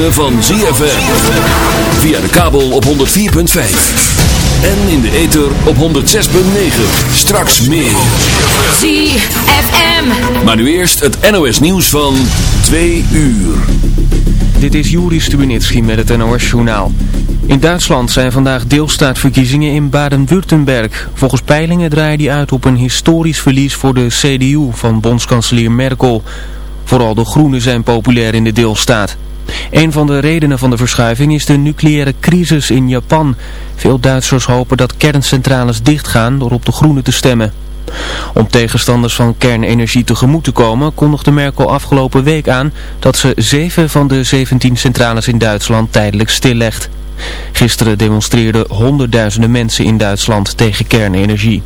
ritme van ZFM. Via de kabel op 104.5. En in de ether op 106.9. Straks meer. ZFM. Maar nu eerst het NOS nieuws van 2 uur. Dit is Juri Stubenitski met het NOS-journaal. In Duitsland zijn vandaag deelstaatverkiezingen in Baden-Württemberg. Volgens peilingen draaien die uit op een historisch verlies voor de CDU van bondskanselier Merkel. Vooral de groenen zijn populair in de deelstaat. Een van de redenen van de verschuiving is de nucleaire crisis in Japan. Veel Duitsers hopen dat kerncentrales dichtgaan door op de groenen te stemmen. Om tegenstanders van kernenergie tegemoet te komen kondigde Merkel afgelopen week aan dat ze zeven van de 17 centrales in Duitsland tijdelijk stillegt. Gisteren demonstreerden honderdduizenden mensen in Duitsland tegen kernenergie.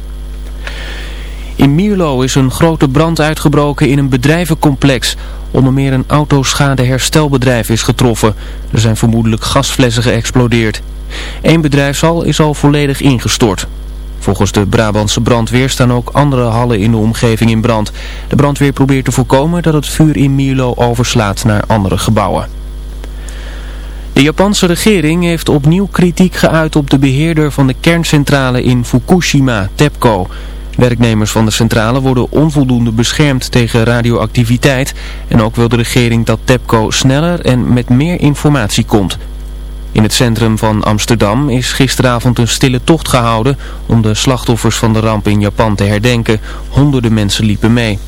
In Mierlo is een grote brand uitgebroken in een bedrijvencomplex. Onder meer een autoschadeherstelbedrijf is getroffen. Er zijn vermoedelijk gasflessen geëxplodeerd. Eén bedrijfshal is al volledig ingestort. Volgens de Brabantse brandweer staan ook andere hallen in de omgeving in brand. De brandweer probeert te voorkomen dat het vuur in Mierlo overslaat naar andere gebouwen. De Japanse regering heeft opnieuw kritiek geuit op de beheerder van de kerncentrale in Fukushima, TEPCO. Werknemers van de centrale worden onvoldoende beschermd tegen radioactiviteit en ook wil de regering dat TEPCO sneller en met meer informatie komt. In het centrum van Amsterdam is gisteravond een stille tocht gehouden om de slachtoffers van de ramp in Japan te herdenken. Honderden mensen liepen mee.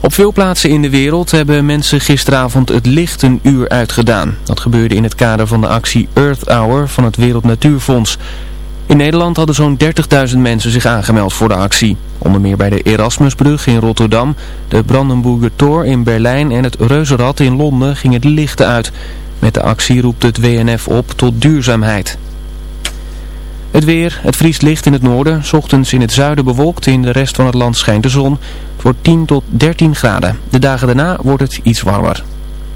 Op veel plaatsen in de wereld hebben mensen gisteravond het licht een uur uitgedaan. Dat gebeurde in het kader van de actie Earth Hour van het Wereld Natuurfonds. In Nederland hadden zo'n 30.000 mensen zich aangemeld voor de actie. Onder meer bij de Erasmusbrug in Rotterdam, de Brandenburger Tor in Berlijn en het Reuzenrad in Londen ging het lichten uit. Met de actie roept het WNF op tot duurzaamheid. Het weer, het vriest licht in het noorden, ochtends in het zuiden bewolkt, in de rest van het land schijnt de zon. Wordt 10 tot 13 graden. De dagen daarna wordt het iets warmer.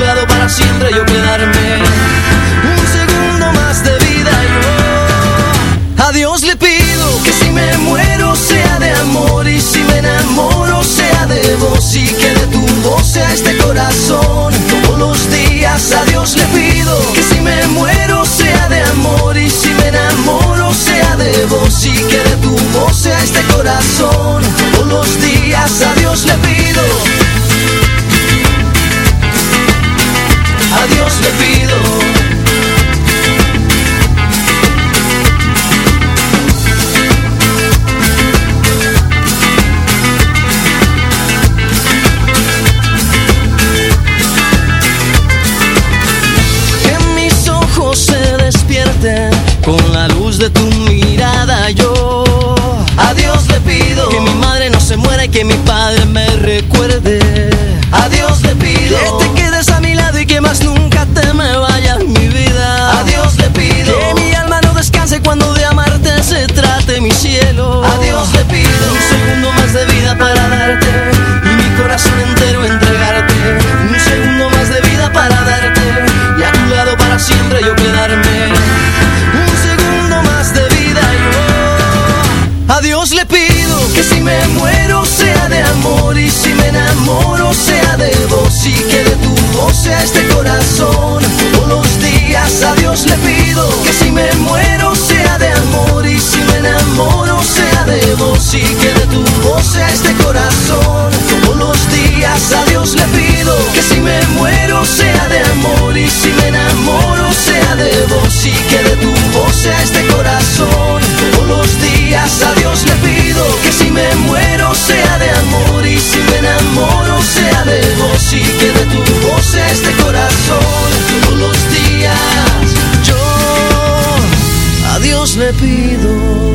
lado para siempre yo quedarme le pido